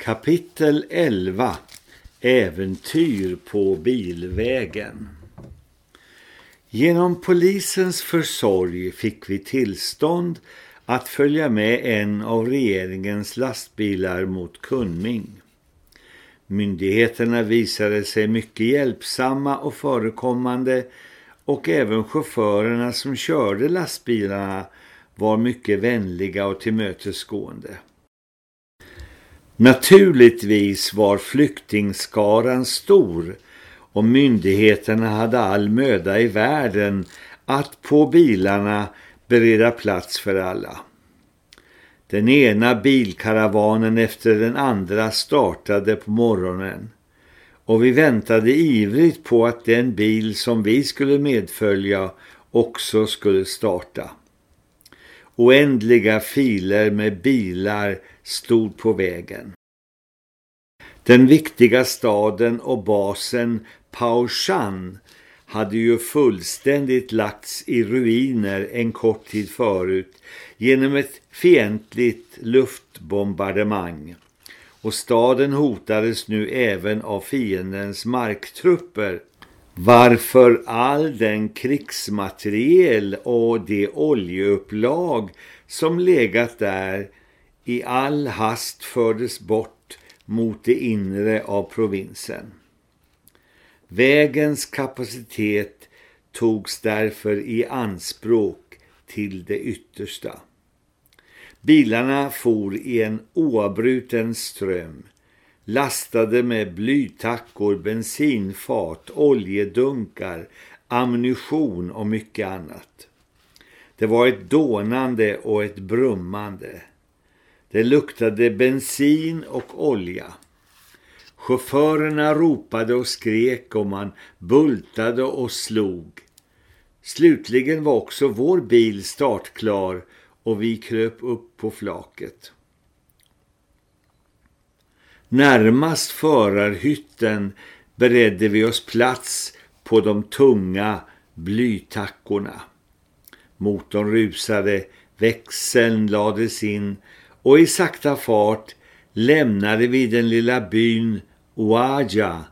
Kapitel 11 Äventyr på bilvägen Genom polisens försorg fick vi tillstånd att följa med en av regeringens lastbilar mot Kunming. Myndigheterna visade sig mycket hjälpsamma och förekommande och även chaufförerna som körde lastbilarna var mycket vänliga och tillmötesgående. Naturligtvis var flyktingskaran stor och myndigheterna hade all möda i världen att på bilarna bereda plats för alla. Den ena bilkaravanen efter den andra startade på morgonen och vi väntade ivrigt på att den bil som vi skulle medfölja också skulle starta. Oändliga filer med bilar stod på vägen. Den viktiga staden och basen Paushan hade ju fullständigt lagts i ruiner en kort tid förut genom ett fientligt luftbombardemang. Och staden hotades nu även av fiendens marktrupper varför all den krigsmateriel och det oljeupplag som legat där i all hast fördes bort mot det inre av provinsen. Vägens kapacitet togs därför i anspråk till det yttersta. Bilarna for i en oavbruten ström, lastade med blytackor, bensinfat, oljedunkar, ammunition och mycket annat. Det var ett dånande och ett brummande. Det luktade bensin och olja. Chaufförerna ropade och skrek och man bultade och slog. Slutligen var också vår bil startklar och vi kröp upp på flaket. Närmast förarhytten beredde vi oss plats på de tunga blytackorna. Motorn rusade, växeln lades in och i sakta fart lämnade vi den lilla byn Oaja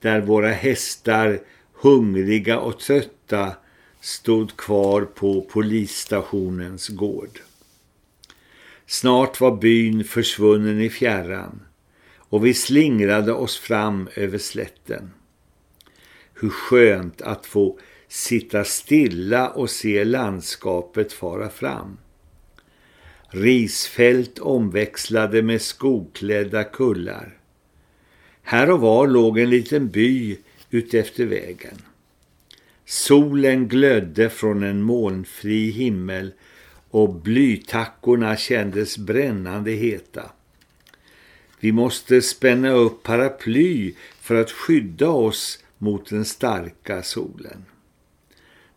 där våra hästar, hungriga och trötta, stod kvar på polisstationens gård. Snart var byn försvunnen i fjärran och vi slingrade oss fram över slätten. Hur skönt att få sitta stilla och se landskapet fara fram. Risfält omväxlade med skogklädda kullar. Här och var låg en liten by utefter vägen. Solen glödde från en molnfri himmel och blytackorna kändes brännande heta. Vi måste spänna upp paraply för att skydda oss mot den starka solen.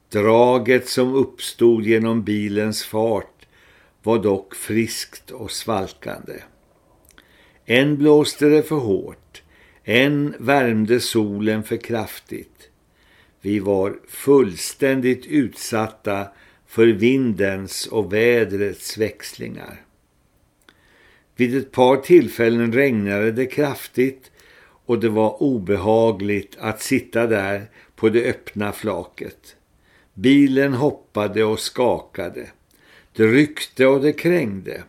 Draget som uppstod genom bilens fart var dock friskt och svalkande. En blåste det för hårt, en värmde solen för kraftigt. Vi var fullständigt utsatta för vindens och vädrets växlingar. Vid ett par tillfällen regnade det kraftigt och det var obehagligt att sitta där på det öppna flaket. Bilen hoppade och skakade. Det ryckte och det krängde.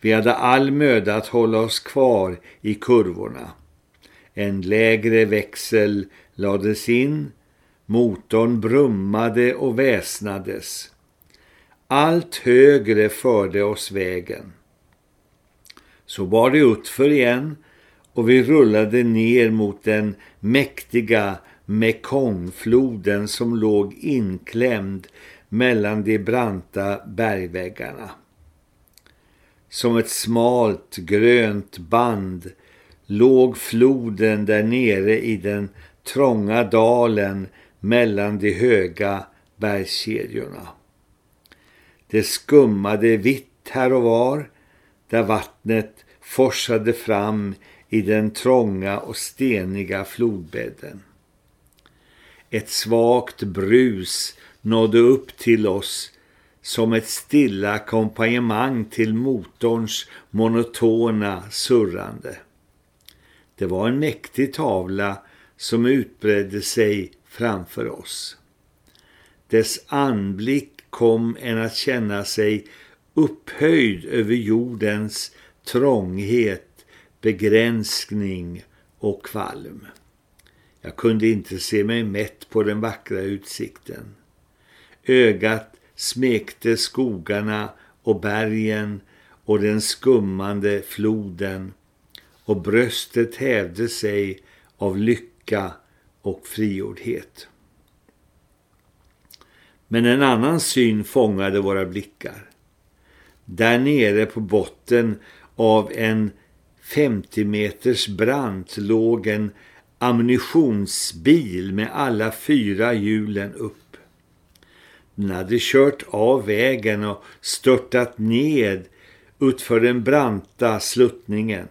Vi hade all möda att hålla oss kvar i kurvorna. En lägre växel lades in, motorn brummade och väsnades. Allt högre förde oss vägen. Så var det utför igen och vi rullade ner mot den mäktiga Mekongfloden som låg inklämd mellan de branta bergväggarna. Som ett smalt grönt band låg floden där nere i den trånga dalen mellan de höga bergskedjorna. Det skummade vitt här och var där vattnet forsade fram i den trånga och steniga flodbädden. Ett svagt brus nådde upp till oss som ett stilla ackompanjemang till motorns monotona surrande. Det var en mäktig tavla som utbredde sig framför oss. Dess anblick kom en att känna sig upphöjd över jordens trånghet, begränsning och kvalm. Jag kunde inte se mig mätt på den vackra utsikten. Ögat smekte skogarna och bergen och den skummande floden och bröstet hävde sig av lycka och frigjordhet. Men en annan syn fångade våra blickar. Där nere på botten av en 50 meters brant låg en ammunitionsbil med alla fyra hjulen upp. Den hade kört av vägen och störtat ned utför den branta sluttningen.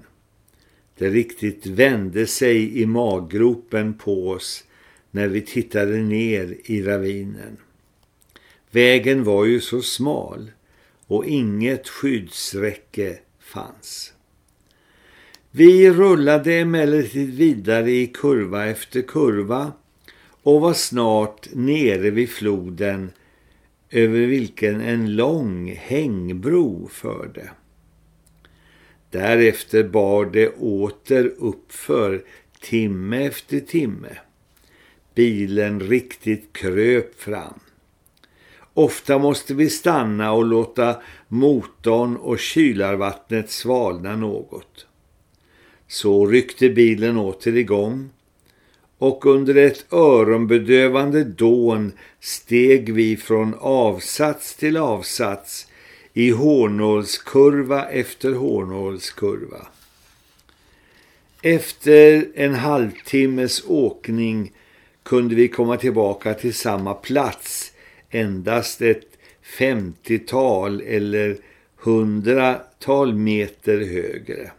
Det riktigt vände sig i maggropen på oss när vi tittade ner i ravinen. Vägen var ju så smal och inget skyddsräcke fanns. Vi rullade emellertid vidare i kurva efter kurva och var snart nere vid floden över vilken en lång hängbro förde. Därefter bar det åter uppför timme efter timme. Bilen riktigt kröp fram. Ofta måste vi stanna och låta motorn och kylarvattnet svalna något. Så ryckte bilen åter igång och under ett öronbedövande dån steg vi från avsats till avsats i hårnålskurva efter hårnålskurva. Efter en halvtimmes åkning kunde vi komma tillbaka till samma plats endast ett femtiotal eller hundratal meter högre.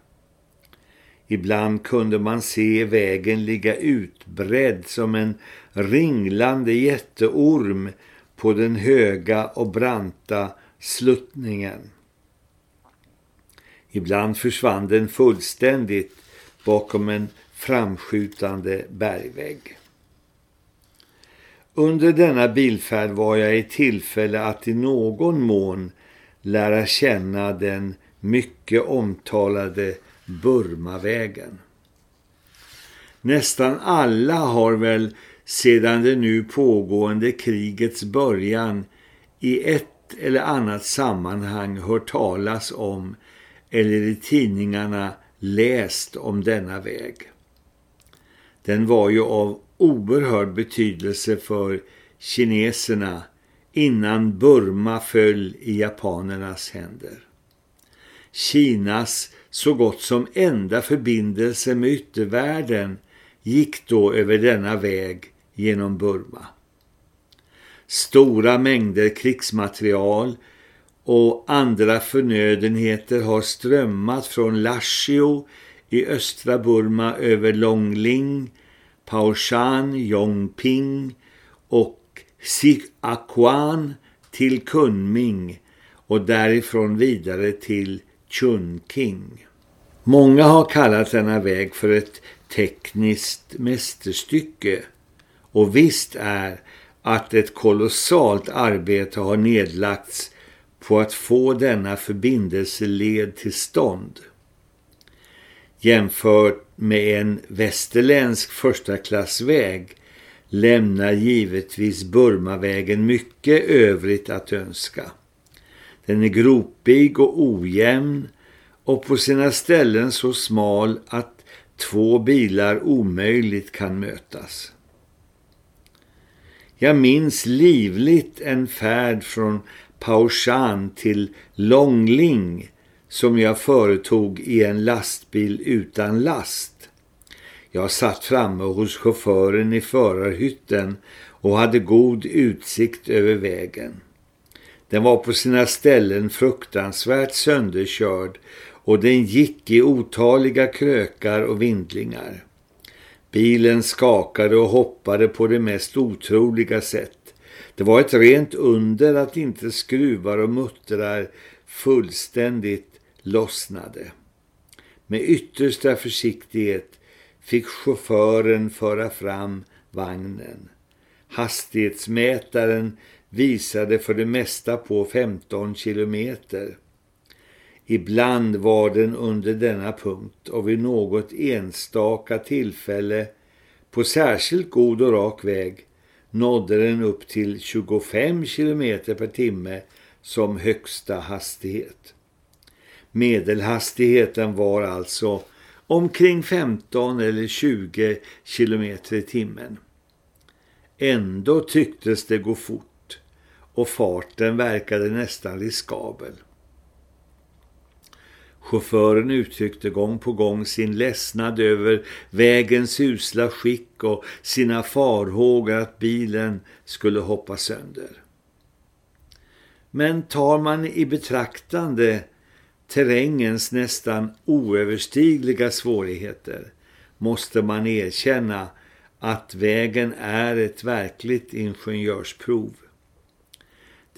Ibland kunde man se vägen ligga utbredd som en ringlande jätteorm på den höga och branta sluttningen. Ibland försvann den fullständigt bakom en framskjutande bergvägg. Under denna bilfärd var jag i tillfälle att i någon mån lära känna den mycket omtalade Burmavägen. Nästan alla har väl sedan det nu pågående krigets början i ett eller annat sammanhang hört talas om eller i tidningarna läst om denna väg. Den var ju av oerhörd betydelse för kineserna innan Burma föll i japanernas händer. Kinas så gott som enda förbindelse med yttervärlden gick då över denna väg genom Burma. Stora mängder krigsmaterial och andra förnödenheter har strömmat från Lashio i östra Burma över Longling, Paoshan, Yongping och Sikakuan till Kunming och därifrån vidare till Chunking. Många har kallat denna väg för ett tekniskt mästerstycke och visst är att ett kolossalt arbete har nedlagts på att få denna förbindelseled till stånd. Jämfört med en västerländsk första klassväg lämnar givetvis Burmavägen mycket övrigt att önska. Den är gropig och ojämn och på sina ställen så smal att två bilar omöjligt kan mötas. Jag minns livligt en färd från Paushan till Longling som jag företog i en lastbil utan last. Jag satt framme hos chauffören i förarhytten och hade god utsikt över vägen. Den var på sina ställen fruktansvärt sönderkörd och den gick i otaliga krökar och vindlingar. Bilen skakade och hoppade på det mest otroliga sätt. Det var ett rent under att inte skruvar och muttrar fullständigt lossnade. Med yttersta försiktighet fick chauffören föra fram vagnen. Hastighetsmätaren visade för det mesta på 15 kilometer. Ibland var den under denna punkt och vid något enstaka tillfälle på särskilt god och rak väg nådde den upp till 25 km per timme som högsta hastighet. Medelhastigheten var alltså omkring 15 eller 20 km i timmen. Ändå tycktes det gå fort och farten verkade nästan riskabel. Chauffören uttryckte gång på gång sin ledsnad över vägens usla skick och sina farhågor att bilen skulle hoppa sönder. Men tar man i betraktande terrängens nästan oöverstigliga svårigheter måste man erkänna att vägen är ett verkligt ingenjörsprov.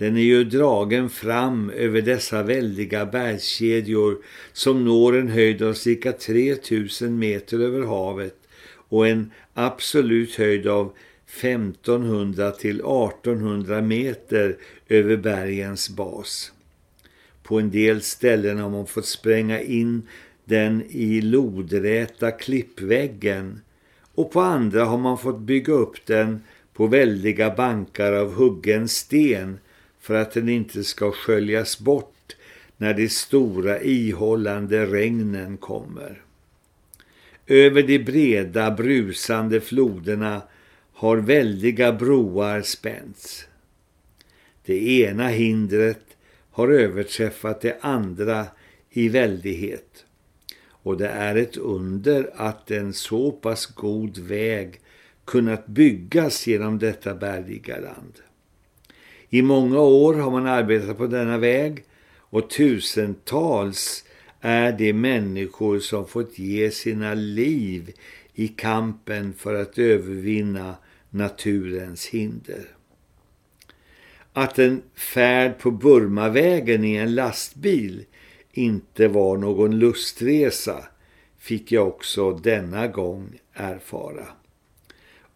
Den är ju dragen fram över dessa väldiga bergskedjor som når en höjd av cirka 3000 meter över havet och en absolut höjd av 1500 till 1800 meter över bergens bas. På en del ställen har man fått spränga in den i lodräta klippväggen och på andra har man fått bygga upp den på väldiga bankar av huggen sten för att den inte ska sköljas bort när de stora ihållande regnen kommer. Över de breda brusande floderna har väldiga broar spänts. Det ena hindret har överträffat det andra i väldighet. Och det är ett under att en så pass god väg kunnat byggas genom detta bergiga land. I många år har man arbetat på denna väg och tusentals är de människor som fått ge sina liv i kampen för att övervinna naturens hinder. Att en färd på Burmavägen i en lastbil inte var någon lustresa fick jag också denna gång erfara.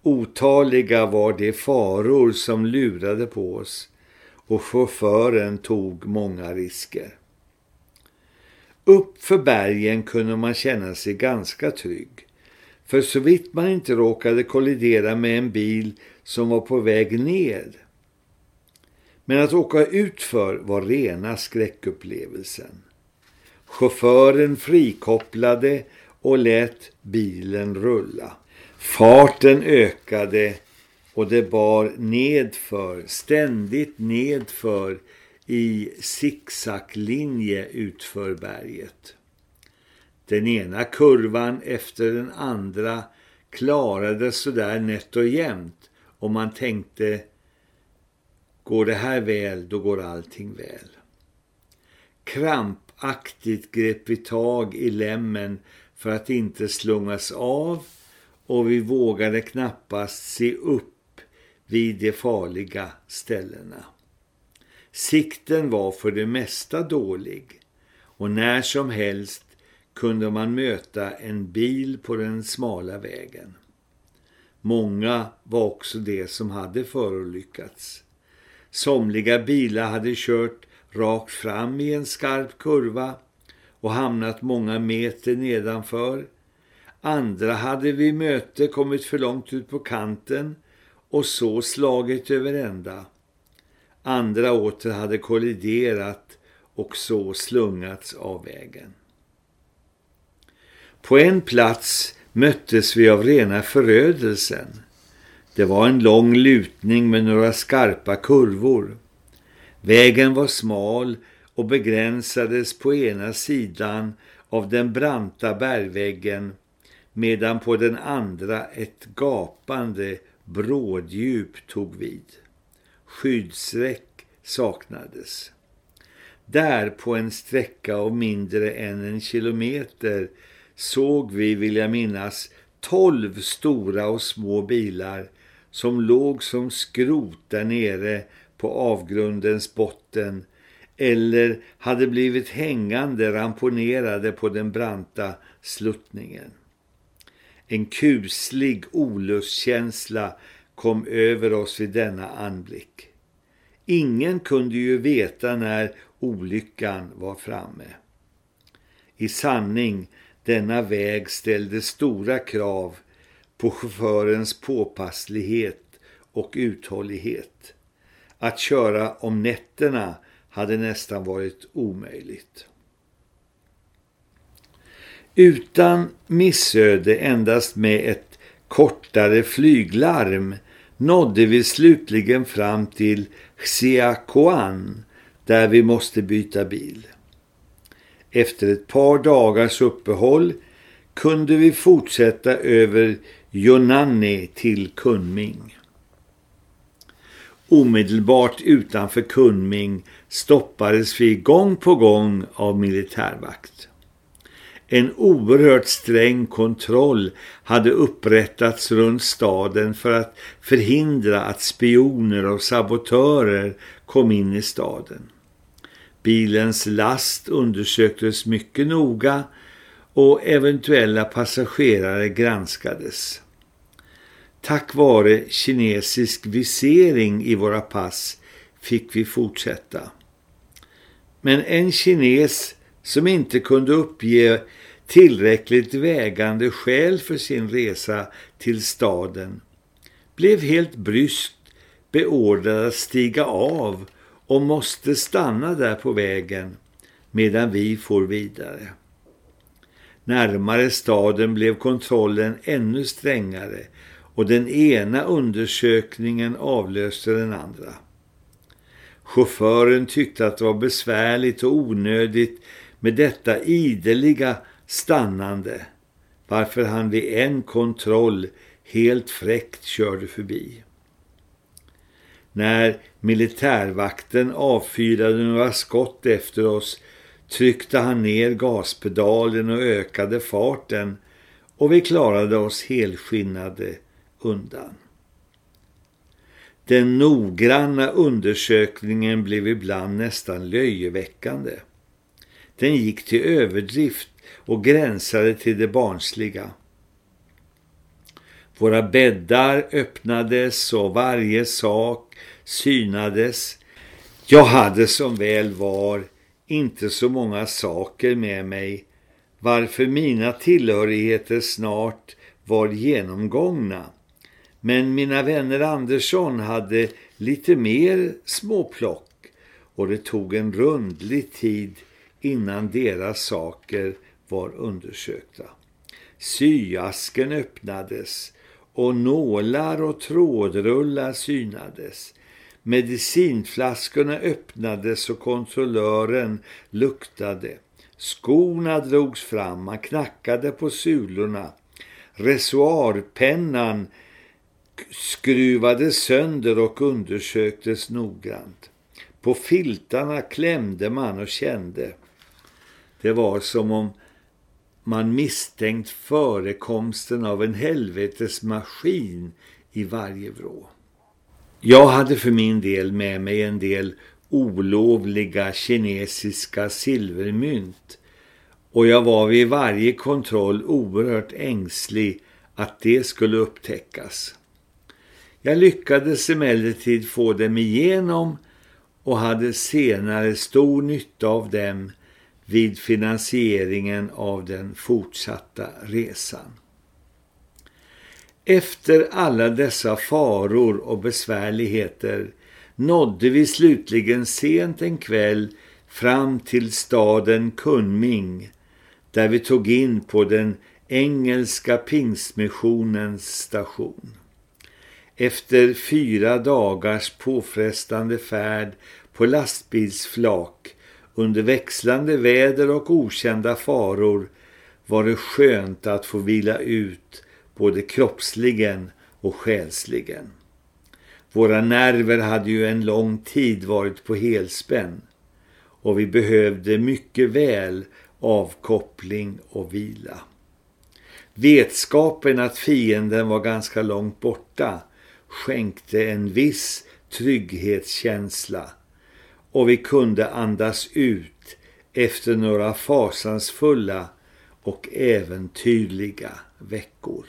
Otaliga var de faror som lurade på oss och chauffören tog många risker. Upp för bergen kunde man känna sig ganska trygg. För så vitt man inte råkade kollidera med en bil som var på väg ner. Men att åka utför var rena skräckupplevelsen. Chauffören frikopplade och lät bilen rulla. Farten ökade och det bar nedför, ständigt nedför i zigzaglinje utför berget. Den ena kurvan efter den andra klarade så där nätt och jämnt och man tänkte går det här väl, då går allting väl. Krampaktigt grep vi tag i lämmen för att inte slungas av och vi vågade knappast se upp vid de farliga ställena. Sikten var för det mesta dålig och när som helst kunde man möta en bil på den smala vägen. Många var också det som hade förolyckats. Somliga bilar hade kört rakt fram i en skarp kurva och hamnat många meter nedanför. Andra hade vid möte kommit för långt ut på kanten och så slagit över ända. Andra åter hade kolliderat och så slungats av vägen. På en plats möttes vi av rena förödelsen. Det var en lång lutning med några skarpa kurvor. Vägen var smal och begränsades på ena sidan av den branta bergväggen medan på den andra ett gapande bråddjup tog vid. Skyddsräck saknades. Där på en sträcka av mindre än en kilometer såg vi, vill jag minnas, tolv stora och små bilar som låg som skrot där nere på avgrundens botten eller hade blivit hängande ramponerade på den branta sluttningen. En kuslig olustkänsla kom över oss vid denna anblick. Ingen kunde ju veta när olyckan var framme. I sanning, denna väg ställde stora krav på chaufförens påpasslighet och uthållighet. Att köra om nätterna hade nästan varit omöjligt. Utan missöde endast med ett kortare flyglarm nådde vi slutligen fram till Xiaquan där vi måste byta bil. Efter ett par dagars uppehåll kunde vi fortsätta över Yunani till Kunming. Omedelbart utanför Kunming stoppades vi gång på gång av militärvakt. En oerhört sträng kontroll hade upprättats runt staden för att förhindra att spioner och sabotörer kom in i staden. Bilens last undersöktes mycket noga och eventuella passagerare granskades. Tack vare kinesisk visering i våra pass fick vi fortsätta. Men en kines som inte kunde uppge tillräckligt vägande skäl för sin resa till staden blev helt bryskt beordrad att stiga av och måste stanna där på vägen medan vi får vidare. Närmare staden blev kontrollen ännu strängare och den ena undersökningen avlöste den andra. Chauffören tyckte att det var besvärligt och onödigt med detta ideliga stannande varför han vid en kontroll helt fräckt körde förbi. När militärvakten avfyrade några skott efter oss tryckte han ner gaspedalen och ökade farten och vi klarade oss helskinnade undan. Den noggranna undersökningen blev ibland nästan löjeväckande. Den gick till överdrift och gränsade till det barnsliga. Våra bäddar öppnades och varje sak synades. Jag hade som väl var inte så många saker med mig varför mina tillhörigheter snart var genomgångna. Men mina vänner Andersson hade lite mer småplock och det tog en rundlig tid innan deras saker var undersökta. Syasken öppnades och nålar och trådrullar synades. Medicinflaskorna öppnades och kontrollören luktade. Skorna drogs fram, man knackade på sulorna. Resoarpennan skruvades sönder och undersöktes noggrant. På filtarna klämde man och kände. Det var som om man misstänkt förekomsten av en helvetesmaskin i varje vrå. Jag hade för min del med mig en del olovliga kinesiska silvermynt och jag var vid varje kontroll oerhört ängslig att det skulle upptäckas. Jag lyckades emellertid få dem igenom och hade senare stor nytta av dem vid finansieringen av den fortsatta resan. Efter alla dessa faror och besvärligheter nådde vi slutligen sent en kväll fram till staden Kunming där vi tog in på den engelska pingstmissionens station. Efter fyra dagars påfrestande färd på lastbilsflak under växlande väder och okända faror var det skönt att få vila ut både kroppsligen och själsligen. Våra nerver hade ju en lång tid varit på helspänn och vi behövde mycket väl avkoppling och vila. Vetskapen att fienden var ganska långt borta skänkte en viss trygghetskänsla och vi kunde andas ut efter några fasansfulla och äventyrliga veckor.